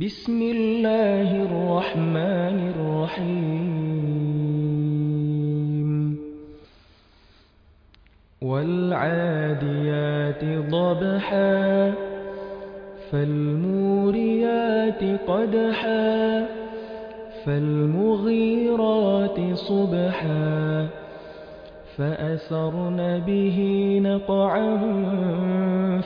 بسم الله الرحمن الرحيم. والعاديات ضبحا فالموريات قدحا فالمغيرات صبحا. فأثرن به نقعا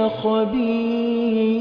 لخبير